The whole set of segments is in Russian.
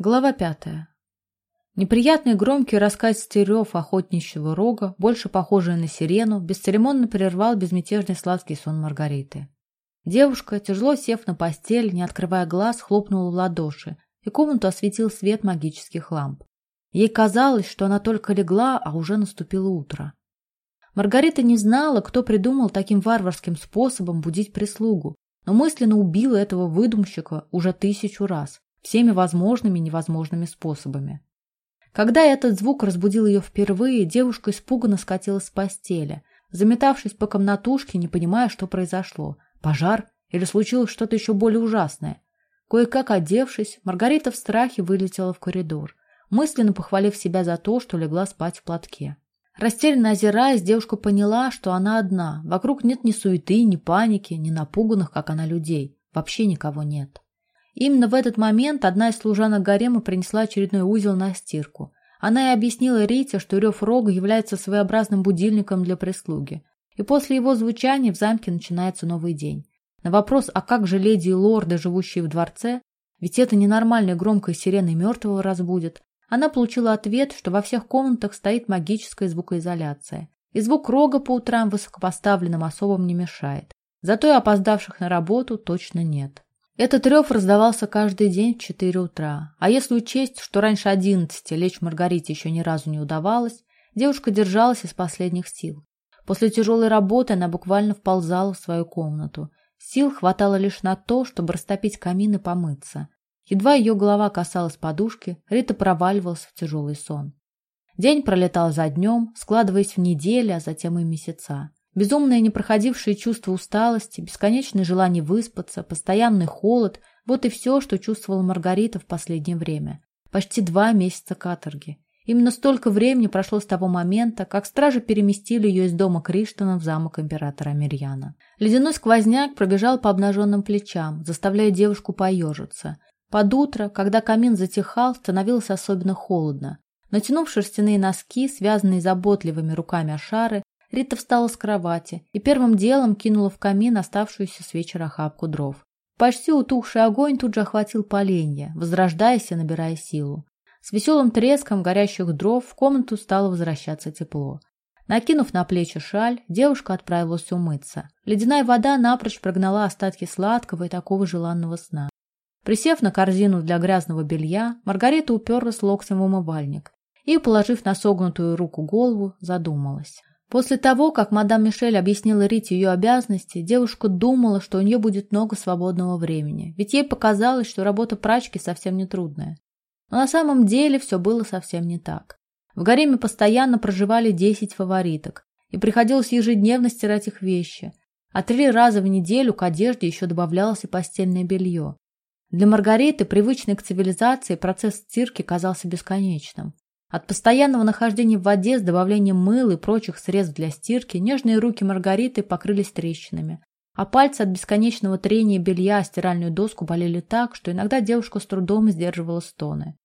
Глава пятая. Неприятный громкий раскатистый рев охотничьего рога, больше похожий на сирену, бесцеремонно прервал безмятежный сладкий сон Маргариты. Девушка, тяжело сев на постель, не открывая глаз, хлопнула в ладоши, и комнату осветил свет магических ламп. Ей казалось, что она только легла, а уже наступило утро. Маргарита не знала, кто придумал таким варварским способом будить прислугу, но мысленно убила этого выдумщика уже тысячу раз всеми возможными и невозможными способами. Когда этот звук разбудил ее впервые, девушка испуганно скатилась с постели, заметавшись по комнатушке, не понимая, что произошло. Пожар? Или случилось что-то еще более ужасное? Кое-как одевшись, Маргарита в страхе вылетела в коридор, мысленно похвалив себя за то, что легла спать в платке. Растерянно озираясь, девушка поняла, что она одна. Вокруг нет ни суеты, ни паники, ни напуганных, как она, людей. Вообще никого нет. Именно в этот момент одна из служанок гарема принесла очередной узел на стирку. Она и объяснила Рите, что рев рога является своеобразным будильником для прислуги. И после его звучания в замке начинается новый день. На вопрос, а как же леди и лорды, живущие в дворце, ведь это ненормальная громкая сирена мертвого разбудит, она получила ответ, что во всех комнатах стоит магическая звукоизоляция. И звук рога по утрам высокопоставленным особам не мешает. Зато и опоздавших на работу точно нет. Этот рев раздавался каждый день в четыре утра. А если учесть, что раньше одиннадцати лечь Маргарите еще ни разу не удавалось, девушка держалась из последних сил. После тяжелой работы она буквально вползала в свою комнату. Сил хватало лишь на то, чтобы растопить камин и помыться. Едва ее голова касалась подушки, Рита проваливалась в тяжелый сон. День пролетал за днем, складываясь в недели, а затем и месяца. Безумное непроходившее чувство усталости, бесконечное желание выспаться, постоянный холод – вот и все, что чувствовала Маргарита в последнее время. Почти два месяца каторги. Именно столько времени прошло с того момента, как стражи переместили ее из дома Криштана в замок императора Амирьяна. Ледяной сквозняк пробежал по обнаженным плечам, заставляя девушку поежиться. Под утро, когда камин затихал, становилось особенно холодно. Натянув шерстяные носки, связанные заботливыми руками Ашары, Рита встала с кровати и первым делом кинула в камин оставшуюся с вечера охапку дров. Почти утухший огонь тут же охватил поленья, возрождаясь и набирая силу. С веселым треском горящих дров в комнату стало возвращаться тепло. Накинув на плечи шаль, девушка отправилась умыться. Ледяная вода напрочь прогнала остатки сладкого и такого желанного сна. Присев на корзину для грязного белья, Маргарита уперлась локтем в умывальник и, положив на согнутую руку голову, задумалась. После того, как мадам Мишель объяснила Рите ее обязанности, девушка думала, что у нее будет много свободного времени, ведь ей показалось, что работа прачки совсем не трудная. Но на самом деле все было совсем не так. В гареме постоянно проживали 10 фавориток, и приходилось ежедневно стирать их вещи, а три раза в неделю к одежде еще добавлялось и постельное белье. Для Маргариты, привычной к цивилизации, процесс стирки казался бесконечным. От постоянного нахождения в воде с добавлением мыла и прочих средств для стирки нежные руки Маргариты покрылись трещинами, а пальцы от бесконечного трения белья о стиральную доску болели так, что иногда девушка с трудом сдерживала стоны.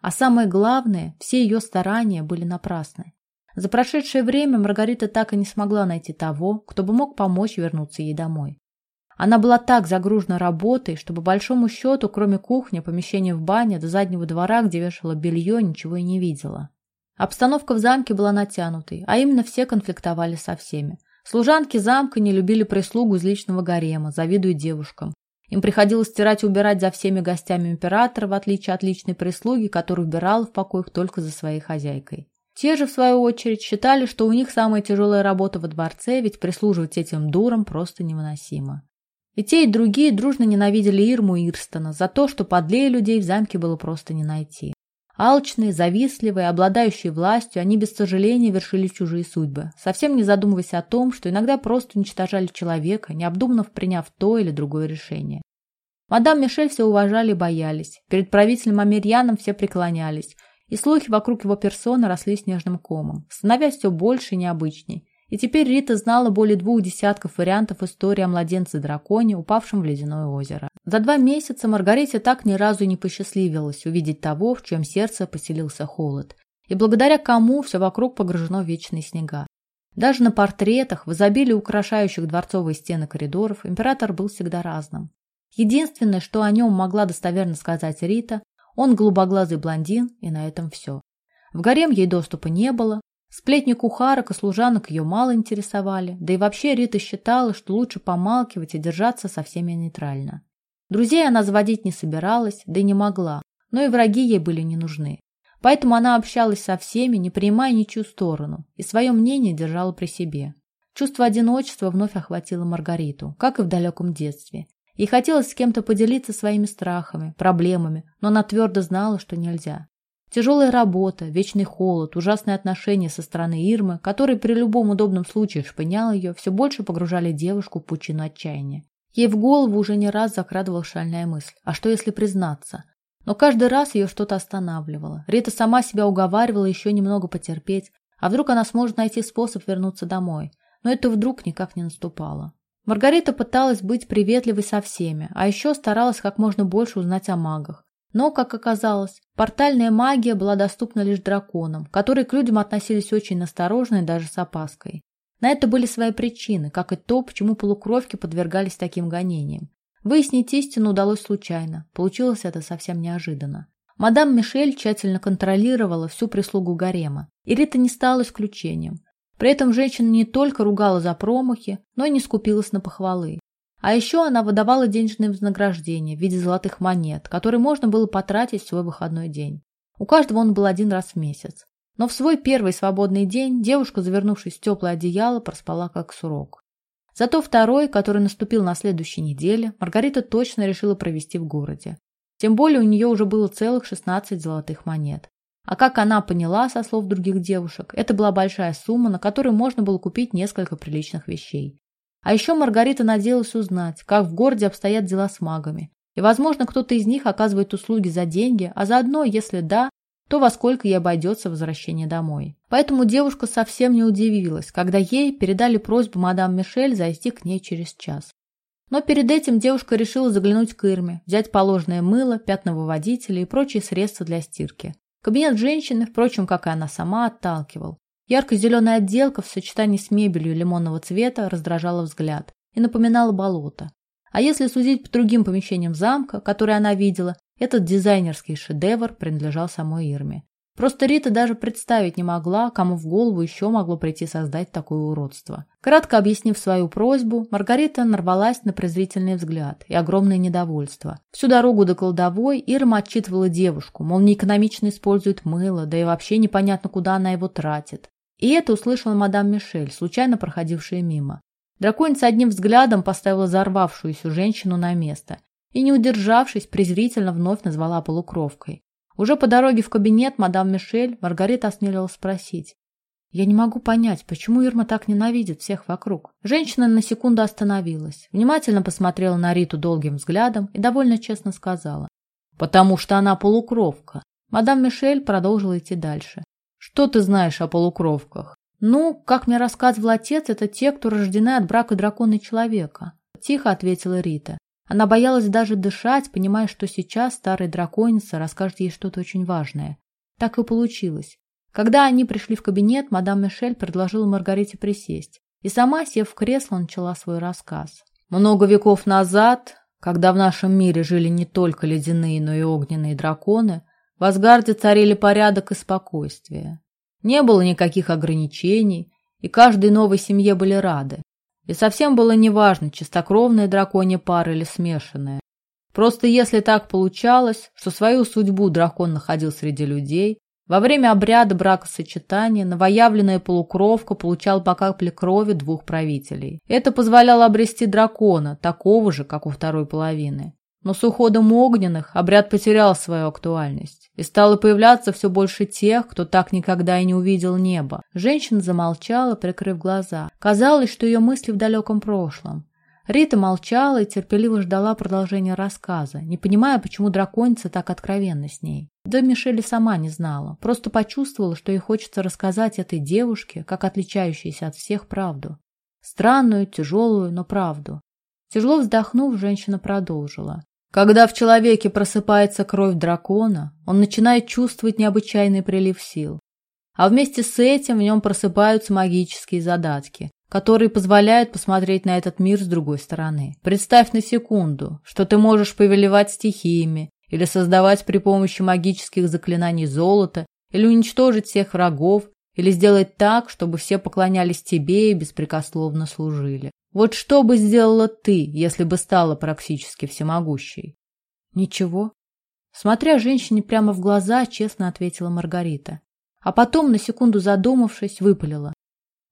А самое главное, все ее старания были напрасны. За прошедшее время Маргарита так и не смогла найти того, кто бы мог помочь вернуться ей домой. Она была так загружена работой, что по большому счету, кроме кухни, помещения в бане, до заднего двора, где вешала белье, ничего и не видела. Обстановка в замке была натянутой, а именно все конфликтовали со всеми. Служанки замка не любили прислугу из личного гарема, завидуя девушкам. Им приходилось стирать и убирать за всеми гостями императора, в отличие от личной прислуги, которая убирала в покоях только за своей хозяйкой. Те же, в свою очередь, считали, что у них самая тяжелая работа во дворце, ведь прислуживать этим дурам просто невыносимо. И те, и другие дружно ненавидели Ирму и Ирстона за то, что подлее людей в замке было просто не найти. Алчные, завистливые, обладающие властью, они без сожаления вершили чужие судьбы, совсем не задумываясь о том, что иногда просто уничтожали человека, необдуманно приняв то или другое решение. Мадам Мишель все уважали и боялись, перед правителем Амирьяном все преклонялись, и слухи вокруг его персоны росли снежным комом, становясь все больше и необычней. И теперь Рита знала более двух десятков вариантов истории о младенце-драконе, упавшем в ледяное озеро. За два месяца Маргарите так ни разу не посчастливилось увидеть того, в чьем сердце поселился холод, и благодаря кому все вокруг погружено в вечные снега. Даже на портретах, в изобилии украшающих дворцовые стены коридоров, император был всегда разным. Единственное, что о нем могла достоверно сказать Рита, Он голубоглазый блондин, и на этом все. В гарем ей доступа не было, сплетни кухарок и служанок ее мало интересовали, да и вообще Рита считала, что лучше помалкивать и держаться со всеми нейтрально. Друзей она заводить не собиралась, да и не могла, но и враги ей были не нужны. Поэтому она общалась со всеми, не принимая ничью сторону, и свое мнение держала при себе. Чувство одиночества вновь охватило Маргариту, как и в далеком детстве. Ей хотелось с кем-то поделиться своими страхами, проблемами, но она твердо знала, что нельзя. Тяжелая работа, вечный холод, ужасные отношения со стороны Ирмы, которые при любом удобном случае шпынял ее, все больше погружали девушку в пучину отчаяния. Ей в голову уже не раз закрадывала шальная мысль. А что, если признаться? Но каждый раз ее что-то останавливало. Рита сама себя уговаривала еще немного потерпеть, а вдруг она сможет найти способ вернуться домой. Но это вдруг никак не наступало. Маргарита пыталась быть приветливой со всеми, а еще старалась как можно больше узнать о магах. Но, как оказалось, портальная магия была доступна лишь драконам, которые к людям относились очень насторожно и даже с опаской. На это были свои причины, как и то, почему полукровки подвергались таким гонениям. Выяснить истину удалось случайно, получилось это совсем неожиданно. Мадам Мишель тщательно контролировала всю прислугу гарема, и Рита не стала исключением. При этом женщина не только ругала за промахи, но и не скупилась на похвалы. А еще она выдавала денежные вознаграждения в виде золотых монет, которые можно было потратить в свой выходной день. У каждого он был один раз в месяц. Но в свой первый свободный день девушка, завернувшись в теплое одеяло, проспала как сурок. Зато второй, который наступил на следующей неделе, Маргарита точно решила провести в городе. Тем более у нее уже было целых 16 золотых монет. А как она поняла, со слов других девушек, это была большая сумма, на которую можно было купить несколько приличных вещей. А еще Маргарита надеялась узнать, как в городе обстоят дела с магами. И, возможно, кто-то из них оказывает услуги за деньги, а заодно, если да, то во сколько ей обойдется возвращение домой. Поэтому девушка совсем не удивилась, когда ей передали просьбу мадам Мишель зайти к ней через час. Но перед этим девушка решила заглянуть к Ирме, взять положенное мыло, пятновыводители и прочие средства для стирки. Кабинет женщины, впрочем, как и она сама, отталкивал. Ярко-зеленая отделка в сочетании с мебелью лимонного цвета раздражала взгляд и напоминала болото. А если судить по другим помещениям замка, которые она видела, этот дизайнерский шедевр принадлежал самой Ирме. Просто Рита даже представить не могла, кому в голову еще могло прийти создать такое уродство. Кратко объяснив свою просьбу, Маргарита нарвалась на презрительный взгляд и огромное недовольство. Всю дорогу до кладовой Ирма отчитывала девушку, мол, неэкономично использует мыло, да и вообще непонятно, куда она его тратит. И это услышала мадам Мишель, случайно проходившая мимо. Драконица одним взглядом поставила взорвавшуюся женщину на место и, не удержавшись, презрительно вновь назвала полукровкой. Уже по дороге в кабинет мадам Мишель Маргарита осмелилась спросить. «Я не могу понять, почему Ирма так ненавидит всех вокруг?» Женщина на секунду остановилась, внимательно посмотрела на Риту долгим взглядом и довольно честно сказала. «Потому что она полукровка». Мадам Мишель продолжила идти дальше. «Что ты знаешь о полукровках?» «Ну, как мне рассказывал отец, это те, кто рождены от брака дракона и человека», – тихо ответила Рита. Она боялась даже дышать, понимая, что сейчас старая драконица расскажет ей что-то очень важное. Так и получилось. Когда они пришли в кабинет, мадам Мишель предложила Маргарите присесть. И сама, сев в кресло, начала свой рассказ. Много веков назад, когда в нашем мире жили не только ледяные, но и огненные драконы, в Асгарде царили порядок и спокойствие. Не было никаких ограничений, и каждой новой семье были рады. И совсем было неважно, чистокровная драконья пара или смешанная. Просто если так получалось, что свою судьбу дракон находил среди людей, во время обряда бракосочетания новоявленная полукровка получала по капле крови двух правителей. Это позволяло обрести дракона, такого же, как у второй половины. Но с уходом огненных обряд потерял свою актуальность, и стало появляться все больше тех, кто так никогда и не увидел небо. Женщина замолчала, прикрыв глаза. Казалось, что ее мысли в далеком прошлом. Рита молчала и терпеливо ждала продолжения рассказа, не понимая, почему драконица так откровенна с ней. Да Мишель сама не знала, просто почувствовала, что ей хочется рассказать этой девушке, как отличающейся от всех, правду. Странную, тяжелую, но правду. Тяжело вздохнув, женщина продолжила. Когда в человеке просыпается кровь дракона, он начинает чувствовать необычайный прилив сил. А вместе с этим в нем просыпаются магические задатки, которые позволяют посмотреть на этот мир с другой стороны. Представь на секунду, что ты можешь повелевать стихиями или создавать при помощи магических заклинаний золото, или уничтожить всех врагов, или сделать так, чтобы все поклонялись тебе и беспрекословно служили. Вот что бы сделала ты, если бы стала практически всемогущей? Ничего. Смотря женщине прямо в глаза, честно ответила Маргарита. А потом, на секунду задумавшись, выпалила.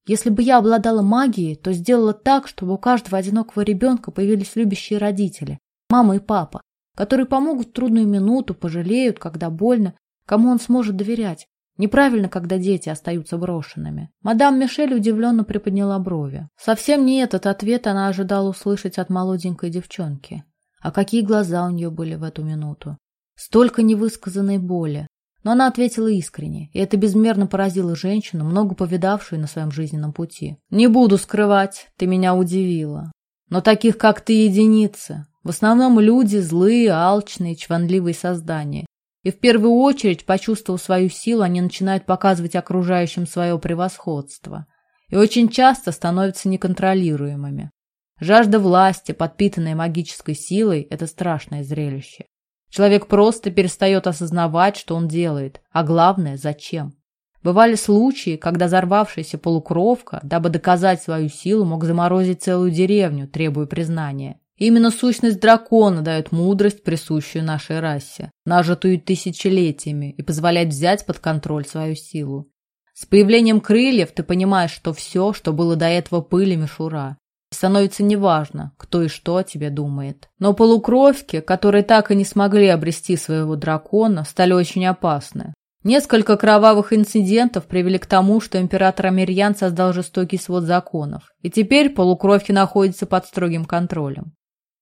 Если бы я обладала магией, то сделала так, чтобы у каждого одинокого ребенка появились любящие родители, мама и папа, которые помогут в трудную минуту, пожалеют, когда больно, кому он сможет доверять. Неправильно, когда дети остаются брошенными. Мадам Мишель удивленно приподняла брови. Совсем не этот ответ она ожидала услышать от молоденькой девчонки. А какие глаза у нее были в эту минуту. Столько невысказанной боли. Но она ответила искренне, и это безмерно поразило женщину, много повидавшую на своем жизненном пути. «Не буду скрывать, ты меня удивила. Но таких, как ты, единицы. В основном люди злые, алчные, чванливые создания. И в первую очередь, почувствовав свою силу, они начинают показывать окружающим свое превосходство. И очень часто становятся неконтролируемыми. Жажда власти, подпитанная магической силой, это страшное зрелище. Человек просто перестает осознавать, что он делает, а главное, зачем. Бывали случаи, когда взорвавшаяся полукровка, дабы доказать свою силу, мог заморозить целую деревню, требуя признания. Именно сущность дракона дает мудрость, присущую нашей расе, нажитую тысячелетиями, и позволяет взять под контроль свою силу. С появлением крыльев ты понимаешь, что все, что было до этого пыль и мишура. становится неважно, кто и что о тебе думает. Но полукровки, которые так и не смогли обрести своего дракона, стали очень опасны. Несколько кровавых инцидентов привели к тому, что император Амирьян создал жестокий свод законов, и теперь полукровки находятся под строгим контролем.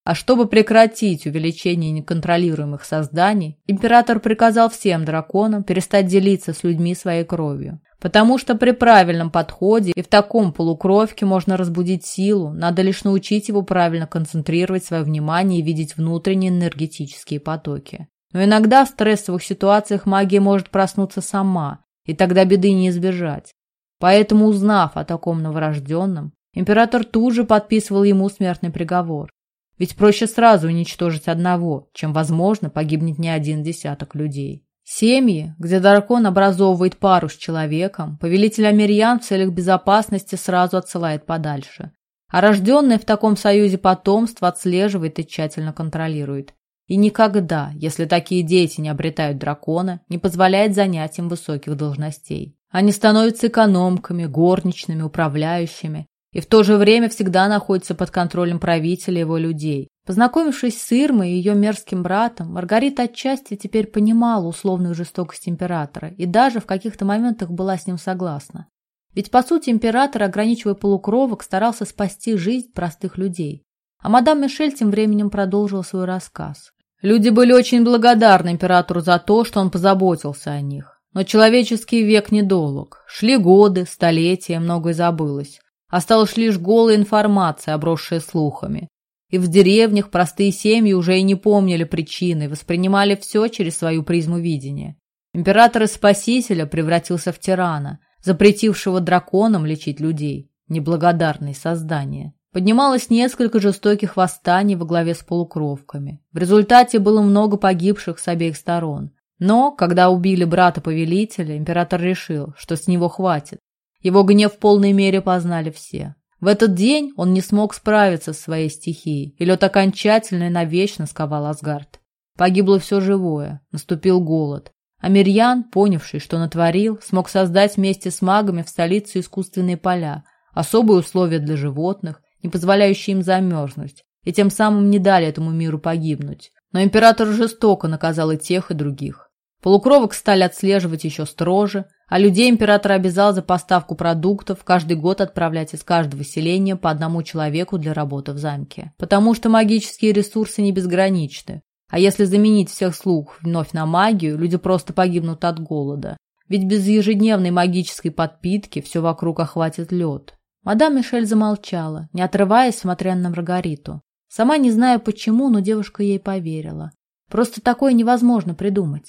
А чтобы прекратить увеличение неконтролируемых созданий, император приказал всем драконам перестать делиться с людьми своей кровью. Потому что при правильном подходе и в таком полукровке можно разбудить силу, надо лишь научить его правильно концентрировать свое внимание и видеть внутренние энергетические потоки. Но иногда в стрессовых ситуациях магия может проснуться сама, и тогда беды не избежать. Поэтому, узнав о таком новорожденном, император тут же подписывал ему смертный приговор. Ведь проще сразу уничтожить одного, чем, возможно, погибнет не один десяток людей. Семьи, где дракон образовывает пару с человеком, повелитель Амерьян в целях безопасности сразу отсылает подальше. А рожденное в таком союзе потомство отслеживает и тщательно контролирует. И никогда, если такие дети не обретают дракона, не позволяет занять им высоких должностей. Они становятся экономками, горничными, управляющими и в то же время всегда находится под контролем правителя его людей. Познакомившись с Ирмой и ее мерзким братом, Маргарита отчасти теперь понимала условную жестокость императора и даже в каких-то моментах была с ним согласна. Ведь, по сути, император, ограничивая полукровок, старался спасти жизнь простых людей. А мадам Мишель тем временем продолжила свой рассказ. Люди были очень благодарны императору за то, что он позаботился о них. Но человеческий век недолг. Шли годы, столетия, многое забылось. Осталась лишь голая информация, обросшая слухами. И в деревнях простые семьи уже и не помнили причины, воспринимали все через свою призму видения. Император из Спасителя превратился в тирана, запретившего драконам лечить людей. Неблагодарные создания. Поднималось несколько жестоких восстаний во главе с полукровками. В результате было много погибших с обеих сторон. Но, когда убили брата-повелителя, император решил, что с него хватит. Его гнев в полной мере познали все. В этот день он не смог справиться с своей стихией, и лед окончательно и навечно сковал Асгард. Погибло все живое, наступил голод. А Мирьян, понявший, что натворил, смог создать вместе с магами в столице искусственные поля, особые условия для животных, не позволяющие им замерзнуть, и тем самым не дали этому миру погибнуть. Но император жестоко наказал и тех, и других. Полукровок стали отслеживать еще строже, а людей император обязал за поставку продуктов каждый год отправлять из каждого селения по одному человеку для работы в замке. Потому что магические ресурсы не безграничны. А если заменить всех слуг вновь на магию, люди просто погибнут от голода. Ведь без ежедневной магической подпитки все вокруг охватит лед. Мадам Мишель замолчала, не отрываясь, смотря на Маргариту. Сама не зная почему, но девушка ей поверила. Просто такое невозможно придумать.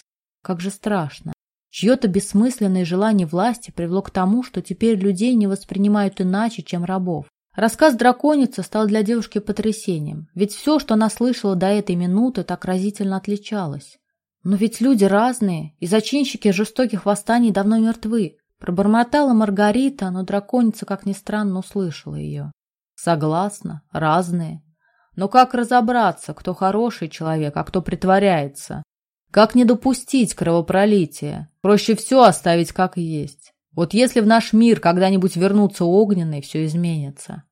Как же страшно. Чье-то бессмысленное желание власти привело к тому, что теперь людей не воспринимают иначе, чем рабов. Рассказ драконицы стал для девушки потрясением, ведь все, что она слышала до этой минуты, так разительно отличалось. Но ведь люди разные, и зачинщики жестоких восстаний давно мертвы. Пробормотала Маргарита, но драконица, как ни странно, услышала ее. Согласна, разные. Но как разобраться, кто хороший человек, а кто притворяется? Как не допустить кровопролития? Проще все оставить как есть. Вот если в наш мир когда-нибудь вернутся огненные, все изменится.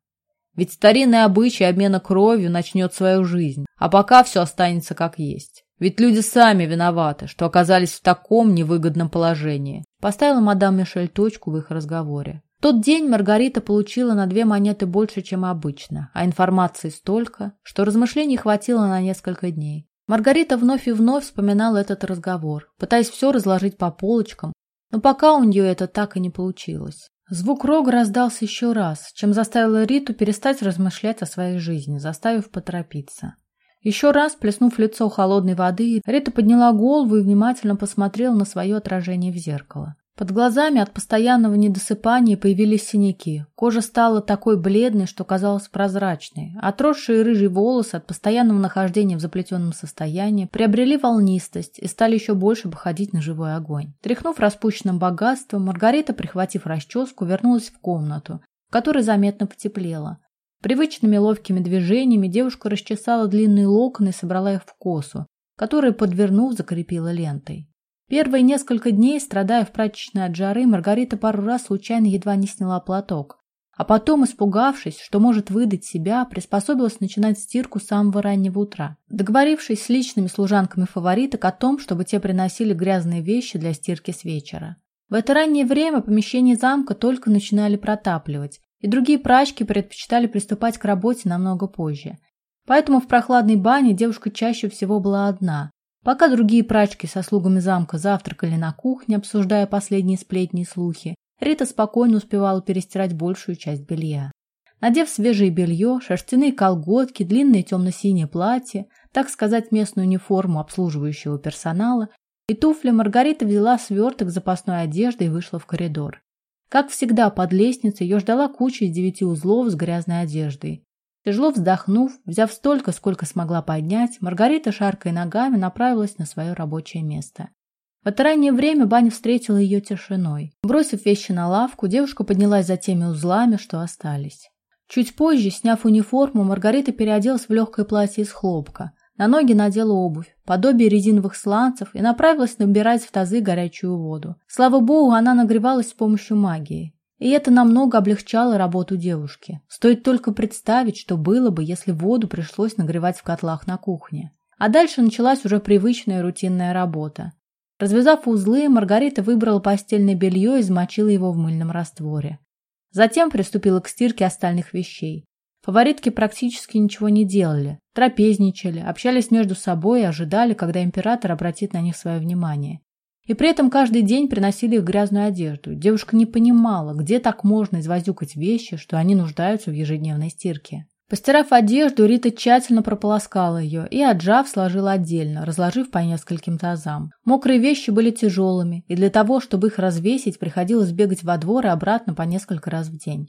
Ведь старинный обычай обмена кровью начнет свою жизнь, а пока все останется как есть. Ведь люди сами виноваты, что оказались в таком невыгодном положении. Поставила мадам Мишель точку в их разговоре. В тот день Маргарита получила на две монеты больше, чем обычно, а информации столько, что размышлений хватило на несколько дней. Маргарита вновь и вновь вспоминала этот разговор, пытаясь все разложить по полочкам, но пока у нее это так и не получилось. Звук рога раздался еще раз, чем заставил Риту перестать размышлять о своей жизни, заставив поторопиться. Еще раз, плеснув лицо холодной воды, Рита подняла голову и внимательно посмотрела на свое отражение в зеркало. Под глазами от постоянного недосыпания появились синяки. Кожа стала такой бледной, что казалась прозрачной. Отросшие рыжие волосы от постоянного нахождения в заплетенном состоянии приобрели волнистость и стали еще больше походить на живой огонь. Тряхнув распущенным богатством, Маргарита, прихватив расческу, вернулась в комнату, в которой заметно потеплело. Привычными ловкими движениями девушка расчесала длинные локоны и собрала их в косу, которую, подвернув, закрепила лентой. Первые несколько дней, страдая в прачечной от жары, Маргарита пару раз случайно едва не сняла платок. А потом, испугавшись, что может выдать себя, приспособилась начинать стирку с самого раннего утра, договорившись с личными служанками фавориток о том, чтобы те приносили грязные вещи для стирки с вечера. В это раннее время помещение замка только начинали протапливать, и другие прачки предпочитали приступать к работе намного позже. Поэтому в прохладной бане девушка чаще всего была одна, Пока другие прачки со слугами замка завтракали на кухне, обсуждая последние сплетни и слухи, Рита спокойно успевала перестирать большую часть белья. Надев свежее белье, шерстяные колготки, длинное темно-синее платье, так сказать, местную униформу обслуживающего персонала, и туфли, Маргарита взяла сверток запасной одежды и вышла в коридор. Как всегда, под лестницей ее ждала куча из девяти узлов с грязной одеждой. Тяжело вздохнув, взяв столько, сколько смогла поднять, Маргарита, шаркой ногами, направилась на свое рабочее место. В это раннее время баня встретила ее тишиной. Бросив вещи на лавку, девушка поднялась за теми узлами, что остались. Чуть позже, сняв униформу, Маргарита переоделась в легкое платье из хлопка. На ноги надела обувь, подобие резиновых сланцев, и направилась набирать в тазы горячую воду. Слава богу, она нагревалась с помощью магии. И это намного облегчало работу девушки. Стоит только представить, что было бы, если воду пришлось нагревать в котлах на кухне. А дальше началась уже привычная рутинная работа. Развязав узлы, Маргарита выбрала постельное белье и замочила его в мыльном растворе. Затем приступила к стирке остальных вещей. Фаворитки практически ничего не делали, трапезничали, общались между собой и ожидали, когда император обратит на них свое внимание. И при этом каждый день приносили их грязную одежду. Девушка не понимала, где так можно извозюкать вещи, что они нуждаются в ежедневной стирке. Постирав одежду, Рита тщательно прополоскала ее и, отжав, сложила отдельно, разложив по нескольким тазам. Мокрые вещи были тяжелыми, и для того, чтобы их развесить, приходилось бегать во двор и обратно по несколько раз в день.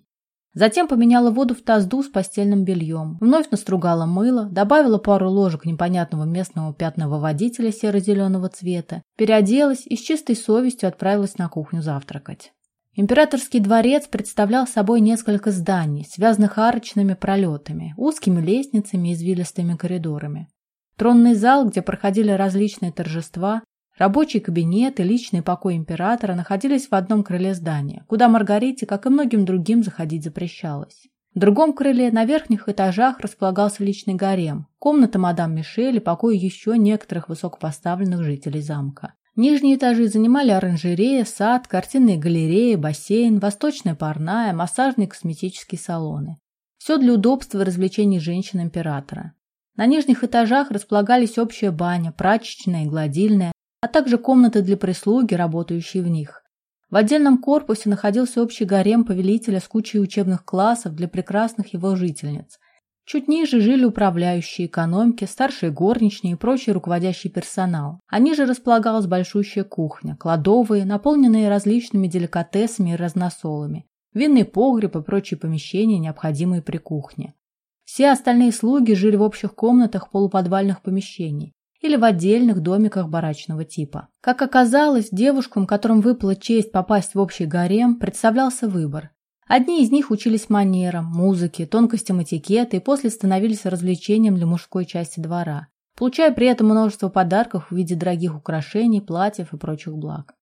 Затем поменяла воду в тазду с постельным бельем, вновь настругала мыло, добавила пару ложек непонятного местного пятного водителя серо-зеленого цвета, переоделась и с чистой совестью отправилась на кухню завтракать. Императорский дворец представлял собой несколько зданий, связанных арочными пролетами, узкими лестницами и извилистыми коридорами. Тронный зал, где проходили различные торжества, Рабочий кабинет и личный покой императора находились в одном крыле здания, куда Маргарите, как и многим другим, заходить запрещалось. В другом крыле на верхних этажах располагался личный гарем, комната мадам Мишель и покой еще некоторых высокопоставленных жителей замка. Нижние этажи занимали оранжерея, сад, картинные галереи, бассейн, восточная парная, массажные косметические салоны. Все для удобства и развлечений женщин императора. На нижних этажах располагались общая баня, прачечная и гладильная, а также комнаты для прислуги, работающей в них. В отдельном корпусе находился общий гарем повелителя с кучей учебных классов для прекрасных его жительниц. Чуть ниже жили управляющие, экономки, старшие горничные и прочий руководящий персонал. А ниже располагалась большущая кухня, кладовые, наполненные различными деликатесами и разносолами. винный погреб и прочие помещения, необходимые при кухне. Все остальные слуги жили в общих комнатах полуподвальных помещений или в отдельных домиках барачного типа. Как оказалось, девушкам, которым выпала честь попасть в общий гарем, представлялся выбор. Одни из них учились манерам, музыке, тонкостям этикета и после становились развлечением для мужской части двора, получая при этом множество подарков в виде дорогих украшений, платьев и прочих благ.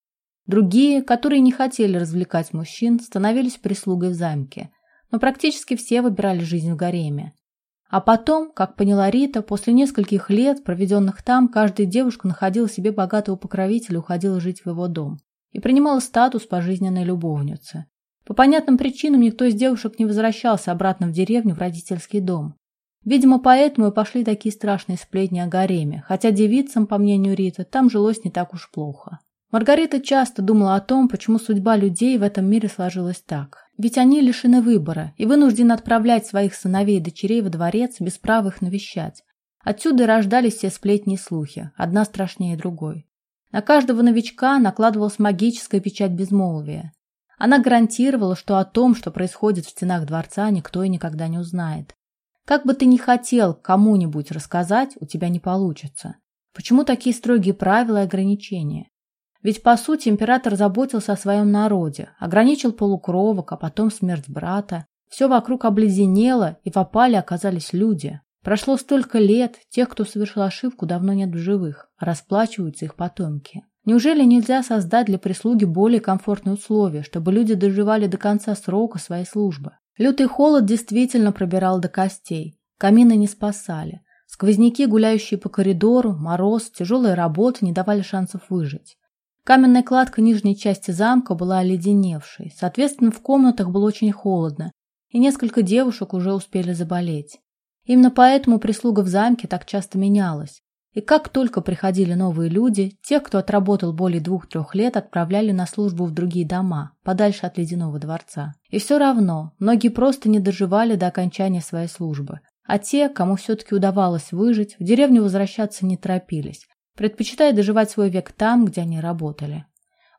Другие, которые не хотели развлекать мужчин, становились прислугой в замке, но практически все выбирали жизнь в гареме. А потом, как поняла Рита, после нескольких лет, проведенных там, каждая девушка находила себе богатого покровителя и уходила жить в его дом. И принимала статус пожизненной любовницы. По понятным причинам никто из девушек не возвращался обратно в деревню в родительский дом. Видимо, поэтому и пошли такие страшные сплетни о гареме, хотя девицам, по мнению Риты, там жилось не так уж плохо. Маргарита часто думала о том, почему судьба людей в этом мире сложилась так. Ведь они лишены выбора и вынуждены отправлять своих сыновей и дочерей во дворец без права их навещать. Отсюда рождались все сплетни и слухи, одна страшнее другой. На каждого новичка накладывалась магическая печать безмолвия. Она гарантировала, что о том, что происходит в стенах дворца, никто и никогда не узнает. Как бы ты ни хотел кому-нибудь рассказать, у тебя не получится. Почему такие строгие правила и ограничения? Ведь, по сути, император заботился о своем народе, ограничил полукровок, а потом смерть брата. Все вокруг обледенело, и в опале оказались люди. Прошло столько лет, тех, кто совершил ошибку, давно нет в живых, а расплачиваются их потомки. Неужели нельзя создать для прислуги более комфортные условия, чтобы люди доживали до конца срока своей службы? Лютый холод действительно пробирал до костей. Камины не спасали. Сквозняки, гуляющие по коридору, мороз, тяжелая работа не давали шансов выжить. Каменная кладка нижней части замка была оледеневшей, соответственно, в комнатах было очень холодно, и несколько девушек уже успели заболеть. Именно поэтому прислуга в замке так часто менялась. И как только приходили новые люди, тех, кто отработал более двух-трех лет, отправляли на службу в другие дома, подальше от ледяного дворца. И все равно, многие просто не доживали до окончания своей службы. А те, кому все-таки удавалось выжить, в деревню возвращаться не торопились, предпочитая доживать свой век там, где они работали.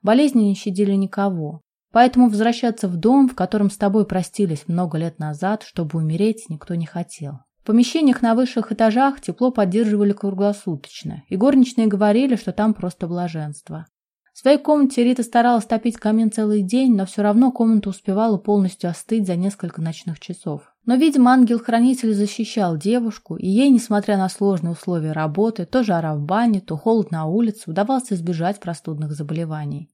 Болезни не щадили никого, поэтому возвращаться в дом, в котором с тобой простились много лет назад, чтобы умереть, никто не хотел. В помещениях на высших этажах тепло поддерживали круглосуточно, и горничные говорили, что там просто блаженство. В своей комнате Рита старалась топить камин целый день, но все равно комната успевала полностью остыть за несколько ночных часов. Но, видимо, ангел-хранитель защищал девушку, и ей, несмотря на сложные условия работы, то жара в бане, то холод на улице, удавалось избежать простудных заболеваний.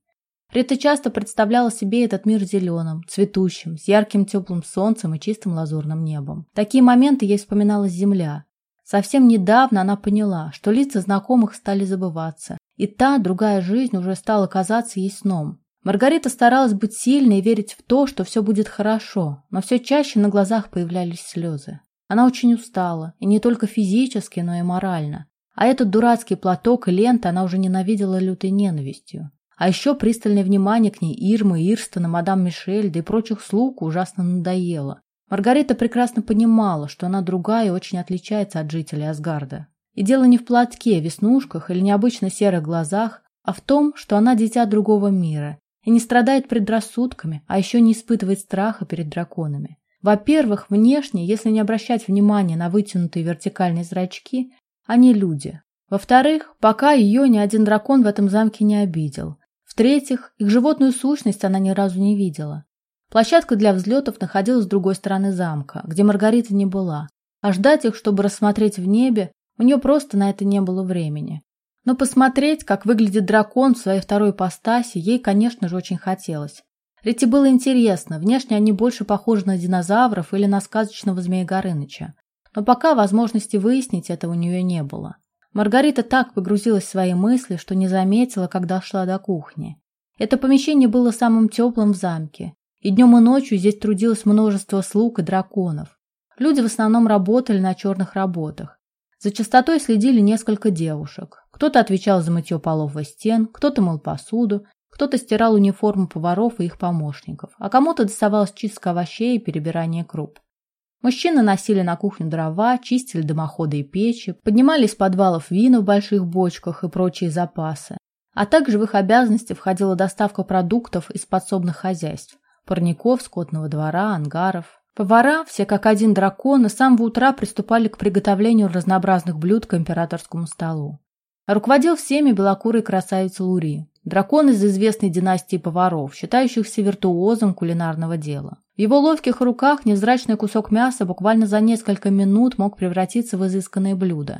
Рита часто представляла себе этот мир зеленым, цветущим, с ярким теплым солнцем и чистым лазурным небом. такие моменты ей вспоминалась земля. Совсем недавно она поняла, что лица знакомых стали забываться, и та, другая жизнь уже стала казаться ей сном. Маргарита старалась быть сильной и верить в то, что все будет хорошо, но все чаще на глазах появлялись слезы. Она очень устала, и не только физически, но и морально. А этот дурацкий платок и лента она уже ненавидела лютой ненавистью. А еще пристальное внимание к ней Ирмы, Ирстона, мадам Мишель, да и прочих слуг ужасно надоело. Маргарита прекрасно понимала, что она другая и очень отличается от жителей Асгарда. И дело не в платке, веснушках или необычно серых глазах, а в том, что она дитя другого мира и не страдает предрассудками, а еще не испытывает страха перед драконами. Во-первых, внешне, если не обращать внимания на вытянутые вертикальные зрачки, они люди. Во-вторых, пока ее ни один дракон в этом замке не обидел. В-третьих, их животную сущность она ни разу не видела. Площадка для взлетов находилась с другой стороны замка, где Маргарита не была, а ждать их, чтобы рассмотреть в небе, у нее просто на это не было времени. Но посмотреть, как выглядит дракон в своей второй ипостаси, ей, конечно же, очень хотелось. Рите было интересно, внешне они больше похожи на динозавров или на сказочного змея Горыныча. Но пока возможности выяснить это у нее не было. Маргарита так погрузилась в свои мысли, что не заметила, когда шла до кухни. Это помещение было самым теплым в замке. И днем и ночью здесь трудилось множество слуг и драконов. Люди в основном работали на черных работах. За чистотой следили несколько девушек. Кто-то отвечал за мытье полов и стен, кто-то мыл посуду, кто-то стирал униформу поваров и их помощников, а кому-то доставалась чистка овощей и перебирание круп. Мужчины носили на кухню дрова, чистили дымоходы и печи, поднимали из подвалов вина в больших бочках и прочие запасы. А также в их обязанности входила доставка продуктов из подсобных хозяйств. парников, скотного двора, ангаров. Повара, все как один дракон, с самого утра приступали к приготовлению разнообразных блюд к императорскому столу. Руководил всеми белокурый красавец Лури, дракон из известной династии поваров, считающихся виртуозом кулинарного дела. В его ловких руках невзрачный кусок мяса буквально за несколько минут мог превратиться в изысканное блюдо,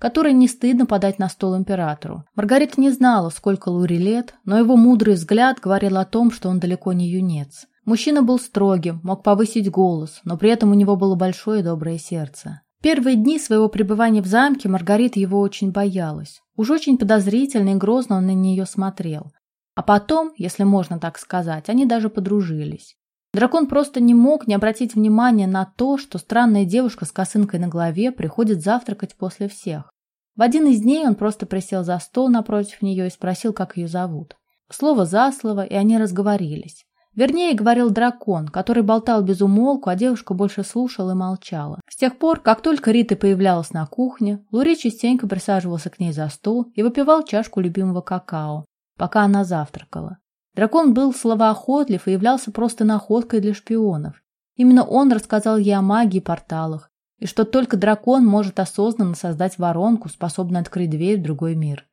которое не стыдно подать на стол императору. Маргарита не знала, сколько Лури лет, но его мудрый взгляд говорил о том, что он далеко не юнец. Мужчина был строгим, мог повысить голос, но при этом у него было большое доброе сердце. Первые дни своего пребывания в замке Маргарита его очень боялась. Уж очень подозрительно и грозно он на нее смотрел. А потом, если можно так сказать, они даже подружились. Дракон просто не мог не обратить внимания на то, что странная девушка с косынкой на голове приходит завтракать после всех. В один из дней он просто присел за стол напротив нее и спросил, как ее зовут. Слово за слово, и они разговорились. Вернее, говорил дракон, который болтал без умолку, а девушка больше слушала и молчала. С тех пор, как только Рита появлялась на кухне, Лури частенько присаживался к ней за стол и выпивал чашку любимого какао, пока она завтракала. Дракон был словоохотлив и являлся просто находкой для шпионов. Именно он рассказал ей о магии порталах, и что только дракон может осознанно создать воронку, способную открыть дверь в другой мир.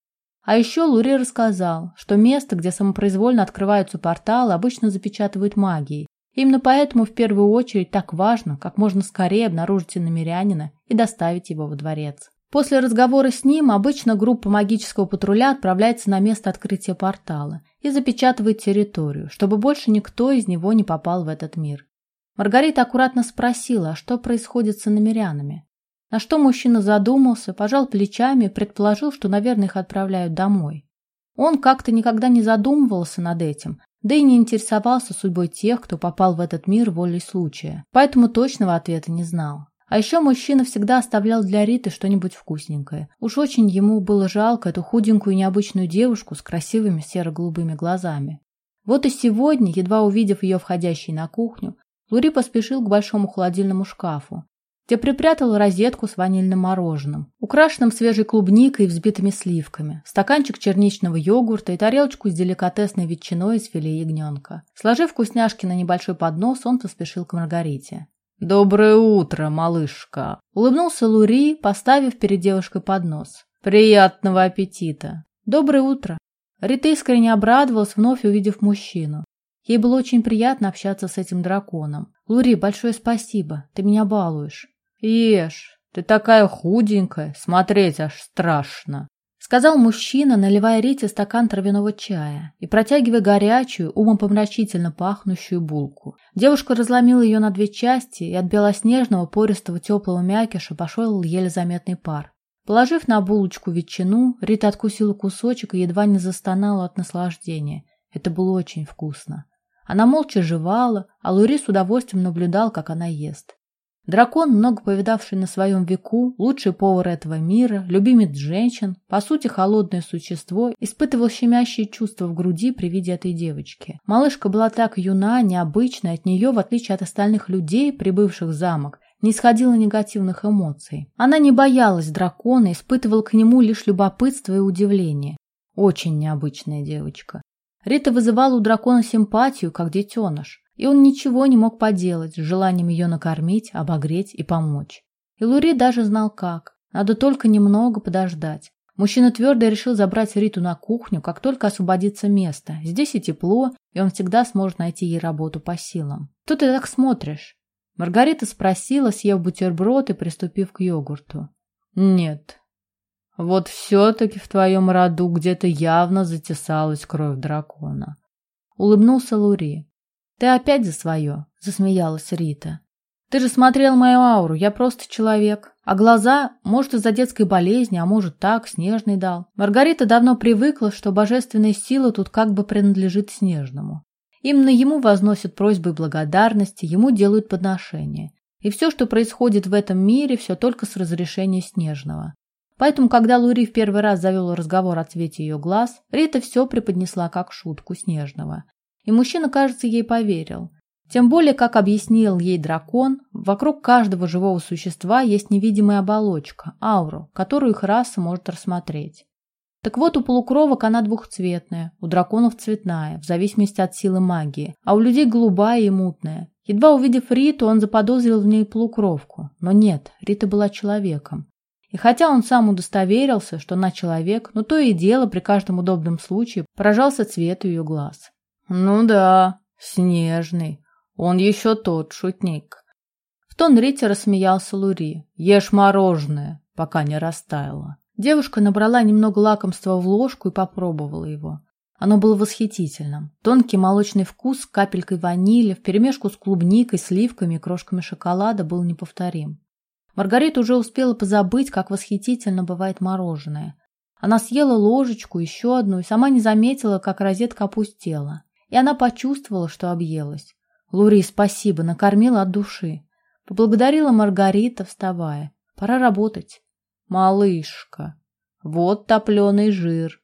А еще Лури рассказал, что место, где самопроизвольно открываются порталы, обычно запечатывают магией. Именно поэтому в первую очередь так важно, как можно скорее обнаружить иномерянина и доставить его во дворец. После разговора с ним обычно группа магического патруля отправляется на место открытия портала и запечатывает территорию, чтобы больше никто из него не попал в этот мир. Маргарита аккуратно спросила, а что происходит с иномерянами. На что мужчина задумался, пожал плечами предположил, что, наверное, их отправляют домой. Он как-то никогда не задумывался над этим, да и не интересовался судьбой тех, кто попал в этот мир волей случая, поэтому точного ответа не знал. А еще мужчина всегда оставлял для Риты что-нибудь вкусненькое. Уж очень ему было жалко эту худенькую необычную девушку с красивыми серо-голубыми глазами. Вот и сегодня, едва увидев ее входящей на кухню, Лури поспешил к большому холодильному шкафу, где припрятал розетку с ванильным мороженым, украшенным свежей клубникой и взбитыми сливками, стаканчик черничного йогурта и тарелочку с деликатесной ветчиной из филе ягненка. Сложив вкусняшки на небольшой поднос, он поспешил к Маргарите. «Доброе утро, малышка!» Улыбнулся Лури, поставив перед девушкой поднос. «Приятного аппетита!» «Доброе утро!» Рита искренне обрадовалась, вновь увидев мужчину. Ей было очень приятно общаться с этим драконом. «Лури, большое спасибо, ты меня балуешь». «Ешь, ты такая худенькая, смотреть аж страшно», — сказал мужчина, наливая Рите стакан травяного чая и протягивая горячую, умопомрачительно пахнущую булку. Девушка разломила ее на две части, и от белоснежного, пористого, теплого мякиша пошел еле заметный пар. Положив на булочку ветчину, Рита откусила кусочек и едва не застонала от наслаждения. Это было очень вкусно. Она молча жевала, а Лури с удовольствием наблюдал, как она ест. Дракон, много повидавший на своем веку, лучший повар этого мира, любимец женщин, по сути холодное существо, испытывал щемящие чувства в груди при виде этой девочки. Малышка была так юна, необычна, от нее, в отличие от остальных людей, прибывших в замок, не исходило негативных эмоций. Она не боялась дракона, испытывала к нему лишь любопытство и удивление. Очень необычная девочка. Рита вызывала у дракона симпатию, как детеныш. И он ничего не мог поделать с желанием ее накормить, обогреть и помочь. И Лури даже знал как. Надо только немного подождать. Мужчина твердо решил забрать Риту на кухню, как только освободится место. Здесь и тепло, и он всегда сможет найти ей работу по силам. «Что ты так смотришь?» Маргарита спросила, съев бутерброд и приступив к йогурту. «Нет. Вот все-таки в твоем роду где-то явно затесалась кровь дракона». Улыбнулся Лури. «Ты опять за свое?» – засмеялась Рита. «Ты же смотрел мою ауру, я просто человек. А глаза, может, из-за детской болезни, а может, так, Снежный дал. Маргарита давно привыкла, что божественная сила тут как бы принадлежит Снежному. Именно ему возносят просьбы и благодарности, ему делают подношения. И все, что происходит в этом мире, все только с разрешения Снежного. Поэтому, когда Лури в первый раз завел разговор о цвете ее глаз, Рита все преподнесла как шутку Снежного. И мужчина, кажется, ей поверил. Тем более, как объяснил ей дракон, вокруг каждого живого существа есть невидимая оболочка, ауру, которую их раса может рассмотреть. Так вот, у полукровок она двухцветная, у драконов цветная, в зависимости от силы магии, а у людей голубая и мутная. Едва увидев Риту, он заподозрил в ней полукровку. Но нет, Рита была человеком. И хотя он сам удостоверился, что она человек, но то и дело при каждом удобном случае поражался цвету ее глаз. «Ну да, снежный. Он еще тот шутник». В тон Рите рассмеялся Лури. «Ешь мороженое, пока не растаяло». Девушка набрала немного лакомства в ложку и попробовала его. Оно было восхитительным. Тонкий молочный вкус с капелькой ванили вперемешку с клубникой, сливками и крошками шоколада был неповторим. Маргарита уже успела позабыть, как восхитительно бывает мороженое. Она съела ложечку, еще одну, и сама не заметила, как розетка опустела. И она почувствовала, что объелась. «Лури, спасибо, накормила от души». Поблагодарила Маргарита, вставая. «Пора работать». «Малышка, вот топленый жир».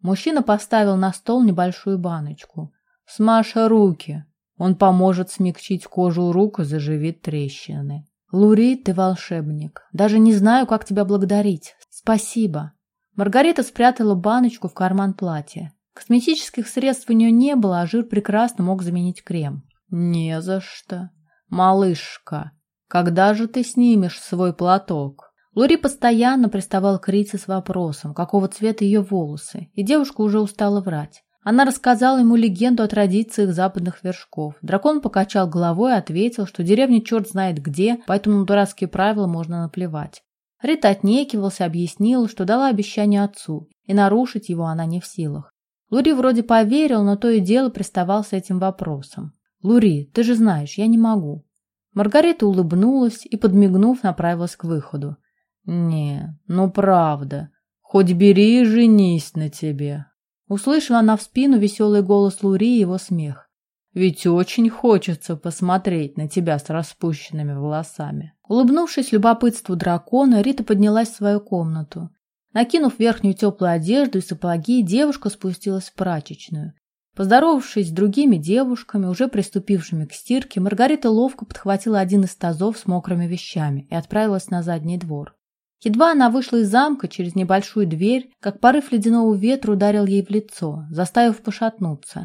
Мужчина поставил на стол небольшую баночку. «Смажь руки. Он поможет смягчить кожу рук и заживит трещины». «Лури, ты волшебник. Даже не знаю, как тебя благодарить. Спасибо». Маргарита спрятала баночку в карман платья. Косметических средств у нее не было, а жир прекрасно мог заменить крем. «Не за что. Малышка, когда же ты снимешь свой платок?» Лури постоянно приставал к Рице с вопросом, какого цвета ее волосы, и девушка уже устала врать. Она рассказала ему легенду о традициях западных вершков. Дракон покачал головой и ответил, что деревня черт знает где, поэтому на дурацкие правила можно наплевать. Рита отнекивался, объяснил, что дала обещание отцу, и нарушить его она не в силах. Лури вроде поверил, но то и дело приставал с этим вопросом. «Лури, ты же знаешь, я не могу». Маргарита улыбнулась и, подмигнув, направилась к выходу. «Не, ну правда. Хоть бери и женись на тебе». Услышала она в спину веселый голос Лури и его смех. «Ведь очень хочется посмотреть на тебя с распущенными волосами». Улыбнувшись любопытству дракона, Рита поднялась в свою комнату. Накинув верхнюю теплую одежду и сапоги, девушка спустилась в прачечную. Поздоровавшись с другими девушками, уже приступившими к стирке, Маргарита ловко подхватила один из тазов с мокрыми вещами и отправилась на задний двор. Едва она вышла из замка через небольшую дверь, как порыв ледяного ветра ударил ей в лицо, заставив пошатнуться.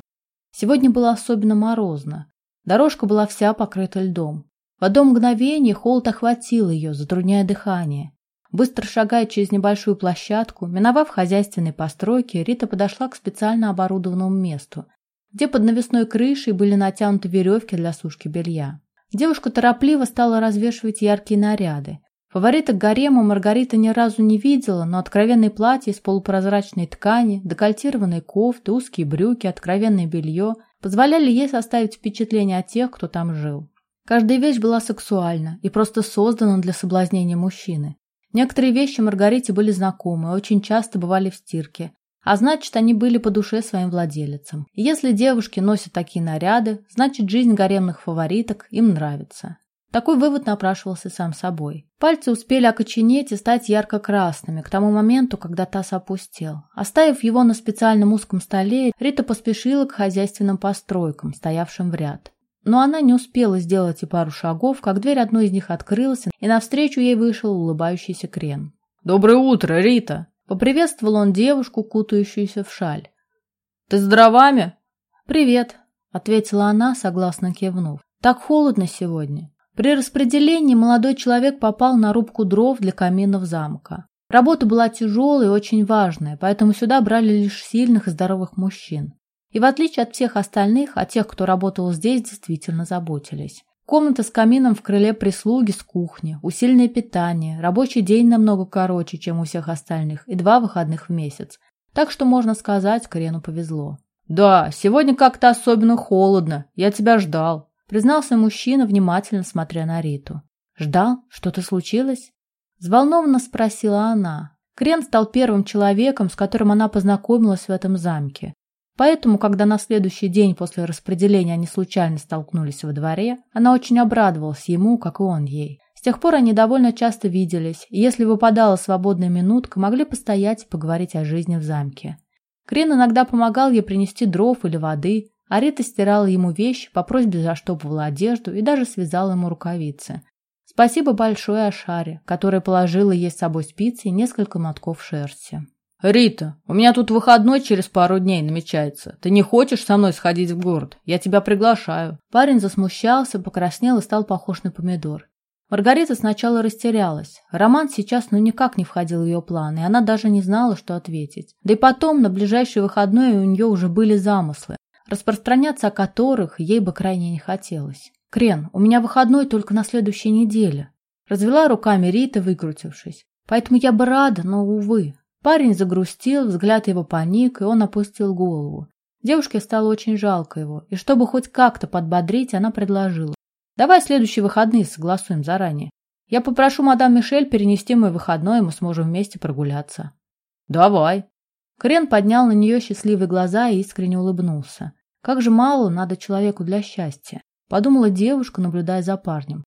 Сегодня было особенно морозно. Дорожка была вся покрыта льдом. В одно мгновение холод охватил ее, затрудняя дыхание. Быстро шагая через небольшую площадку, миновав хозяйственные постройки, Рита подошла к специально оборудованному месту, где под навесной крышей были натянуты веревки для сушки белья. Девушка торопливо стала развешивать яркие наряды. Фаворита гарема Маргарита ни разу не видела, но откровенные платья из полупрозрачной ткани, декольтированные кофты, узкие брюки, откровенное белье позволяли ей составить впечатление о тех, кто там жил. Каждая вещь была сексуальна и просто создана для соблазнения мужчины. Некоторые вещи Маргарите были знакомы, очень часто бывали в стирке, а значит, они были по душе своим владелицам. И если девушки носят такие наряды, значит, жизнь гаремных фавориток им нравится. Такой вывод напрашивался сам собой. Пальцы успели окоченеть и стать ярко-красными к тому моменту, когда таз опустел. Оставив его на специальном узком столе, Рита поспешила к хозяйственным постройкам, стоявшим в ряд. Но она не успела сделать и пару шагов, как дверь одной из них открылась, и навстречу ей вышел улыбающийся Крен. «Доброе утро, Рита!» Поприветствовал он девушку, кутающуюся в шаль. «Ты с дровами?» «Привет», — ответила она, согласно кивнув. «Так холодно сегодня». При распределении молодой человек попал на рубку дров для каминов замка. Работа была тяжелая и очень важная, поэтому сюда брали лишь сильных и здоровых мужчин. И в отличие от всех остальных, о тех, кто работал здесь, действительно заботились. Комната с камином в крыле прислуги с кухни, усиленное питание, рабочий день намного короче, чем у всех остальных, и два выходных в месяц. Так что, можно сказать, Корену повезло. «Да, сегодня как-то особенно холодно. Я тебя ждал», признался мужчина, внимательно смотря на Риту. «Ждал? Что-то случилось?» Взволнованно спросила она. Крен стал первым человеком, с которым она познакомилась в этом замке. Поэтому, когда на следующий день после распределения они случайно столкнулись во дворе, она очень обрадовалась ему, как и он ей. С тех пор они довольно часто виделись, и если выпадала свободная минутка, могли постоять и поговорить о жизни в замке. Крен иногда помогал ей принести дров или воды, Арита стирала ему вещи, по просьбе заштопывала одежду и даже связала ему рукавицы. Спасибо большое Ашаре, которая положила ей с собой спицы и несколько мотков шерсти. «Рита, у меня тут выходной через пару дней намечается. Ты не хочешь со мной сходить в город? Я тебя приглашаю». Парень засмущался, покраснел и стал похож на помидор. Маргарита сначала растерялась. Роман сейчас ну никак не входил в ее планы, и она даже не знала, что ответить. Да и потом, на ближайший выходной у нее уже были замыслы, распространяться о которых ей бы крайне не хотелось. «Крен, у меня выходной только на следующей неделе». Развела руками Рита, выкрутившись. «Поэтому я бы рада, но, увы». Парень загрустил, взгляд его паник, и он опустил голову. Девушке стало очень жалко его, и чтобы хоть как-то подбодрить, она предложила. Давай следующие выходные согласуем заранее. Я попрошу мадам Мишель перенести мой выходной, и мы сможем вместе прогуляться. Давай. Крен поднял на нее счастливые глаза и искренне улыбнулся. Как же мало надо человеку для счастья. Подумала девушка, наблюдая за парнем.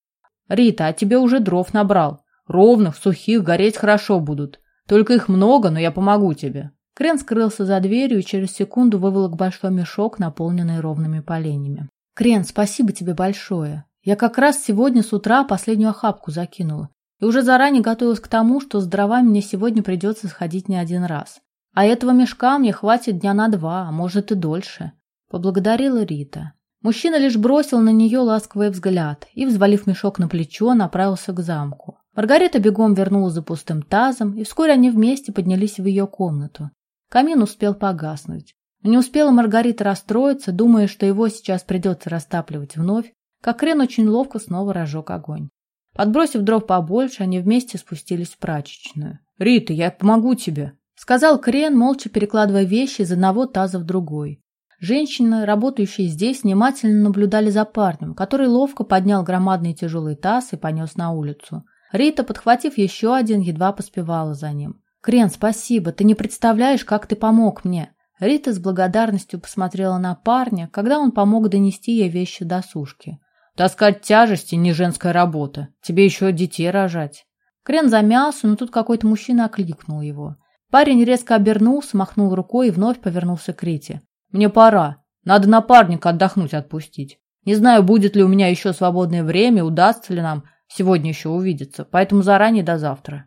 Рита, а тебе уже дров набрал. Ровных, сухих, гореть хорошо будут. Только их много, но я помогу тебе. Крен скрылся за дверью и через секунду выволок большой мешок, наполненный ровными поленьями. Крен, спасибо тебе большое. Я как раз сегодня с утра последнюю охапку закинула и уже заранее готовилась к тому, что с дровами мне сегодня придется сходить не один раз. А этого мешка мне хватит дня на два, а может и дольше. Поблагодарила Рита. Мужчина лишь бросил на нее ласковый взгляд и, взвалив мешок на плечо, направился к замку. Маргарита бегом вернулась за пустым тазом, и вскоре они вместе поднялись в ее комнату. Камин успел погаснуть. Но не успела Маргарита расстроиться, думая, что его сейчас придется растапливать вновь, как Рен очень ловко снова разжег огонь. Подбросив дров побольше, они вместе спустились в прачечную. «Рита, я помогу тебе», — сказал Крен, молча перекладывая вещи из одного таза в другой. Женщины, работающие здесь, внимательно наблюдали за парнем, который ловко поднял громадный тяжелый таз и понес на улицу. Рита, подхватив еще один, едва поспевала за ним. «Крен, спасибо, ты не представляешь, как ты помог мне!» Рита с благодарностью посмотрела на парня, когда он помог донести ей вещи до сушки. Таскать тяжести не женская работа. Тебе еще детей рожать. Крен замялся, но тут какой-то мужчина окликнул его. Парень резко обернулся, махнул рукой и вновь повернулся к Рите. «Мне пора. Надо напарника отдохнуть отпустить. Не знаю, будет ли у меня еще свободное время, удастся ли нам сегодня еще увидеться, поэтому заранее до завтра».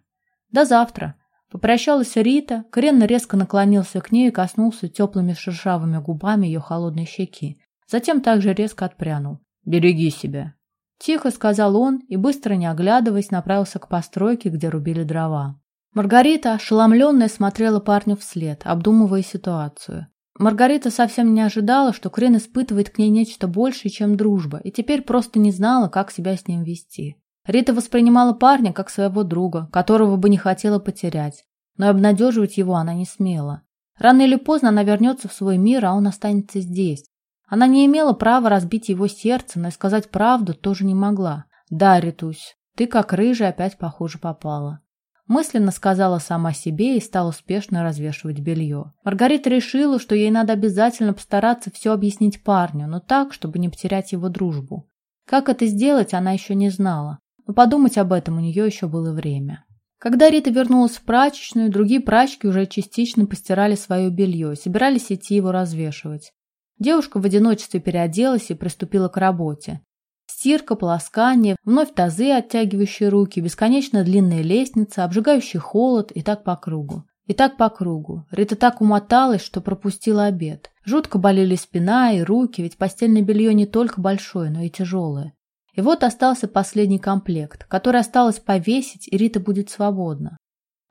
«До завтра». Попрощалась Рита, Крен резко наклонился к ней и коснулся теплыми шершавыми губами ее холодной щеки. Затем также резко отпрянул. Береги себя. Тихо сказал он и, быстро не оглядываясь, направился к постройке, где рубили дрова. Маргарита, ошеломленная, смотрела парню вслед, обдумывая ситуацию. Маргарита совсем не ожидала, что Крен испытывает к ней нечто большее, чем дружба, и теперь просто не знала, как себя с ним вести. Рита воспринимала парня как своего друга, которого бы не хотела потерять, но обнадеживать его она не смела. Рано или поздно она вернется в свой мир, а он останется здесь. Она не имела права разбить его сердце, но и сказать правду тоже не могла. «Да, Ритусь, ты как рыжая опять, похоже, попала». Мысленно сказала сама себе и стала успешно развешивать белье. Маргарита решила, что ей надо обязательно постараться все объяснить парню, но так, чтобы не потерять его дружбу. Как это сделать, она еще не знала, но подумать об этом у нее еще было время. Когда Рита вернулась в прачечную, другие прачки уже частично постирали свое белье, собирались идти его развешивать. Девушка в одиночестве переоделась и приступила к работе. Стирка, полоскание, вновь тазы, оттягивающие руки, бесконечно длинная лестница, обжигающий холод и так по кругу. И так по кругу. Рита так умоталась, что пропустила обед. Жутко болели спина и руки, ведь постельное белье не только большое, но и тяжелое. И вот остался последний комплект, который осталось повесить, и Рита будет свободна.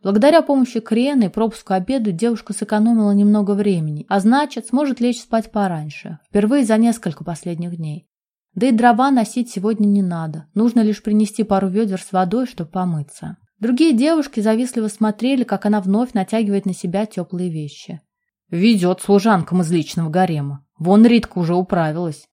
Благодаря помощи Крена и пропуску обеду девушка сэкономила немного времени, а значит, сможет лечь спать пораньше, впервые за несколько последних дней. Да и дрова носить сегодня не надо, нужно лишь принести пару ведер с водой, чтобы помыться. Другие девушки завистливо смотрели, как она вновь натягивает на себя теплые вещи. «Ведет служанкам из личного гарема. Вон Ритка уже управилась».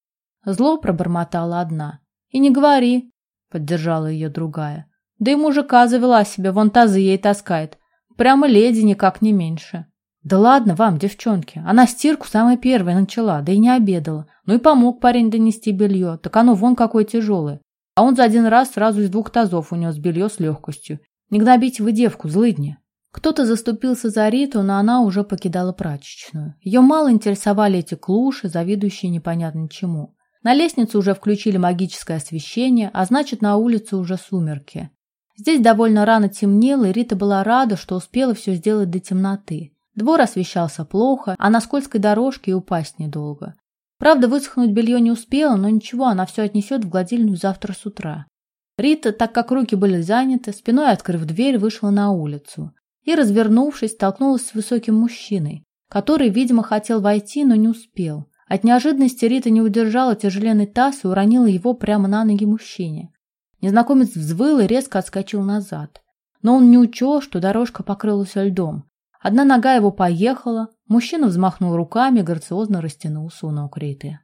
Зло пробормотала одна. «И не говори», — поддержала ее другая. Да и мужика завела себе, вон тазы ей таскает. Прямо леди никак не меньше. Да ладно вам, девчонки, она стирку самой первой начала, да и не обедала. Ну и помог парень донести белье, так оно вон какое тяжелое. А он за один раз сразу из двух тазов унес белье с легкостью. Не гнобите вы девку, злыдни. Кто-то заступился за Риту, но она уже покидала прачечную. Ее мало интересовали эти клуши, завидующие непонятно чему. На лестнице уже включили магическое освещение, а значит, на улице уже сумерки. Здесь довольно рано темнело, и Рита была рада, что успела все сделать до темноты. Двор освещался плохо, а на скользкой дорожке и упасть недолго. Правда, высохнуть белье не успела, но ничего, она все отнесет в гладильную завтра с утра. Рита, так как руки были заняты, спиной открыв дверь, вышла на улицу и, развернувшись, столкнулась с высоким мужчиной, который, видимо, хотел войти, но не успел. От неожиданности Рита не удержала тяжеленный таз и уронила его прямо на ноги мужчине. Незнакомец взвыл и резко отскочил назад. Но он не учел, что дорожка покрылась льдом. Одна нога его поехала, мужчина взмахнул руками грациозно растянулся у ног Риты.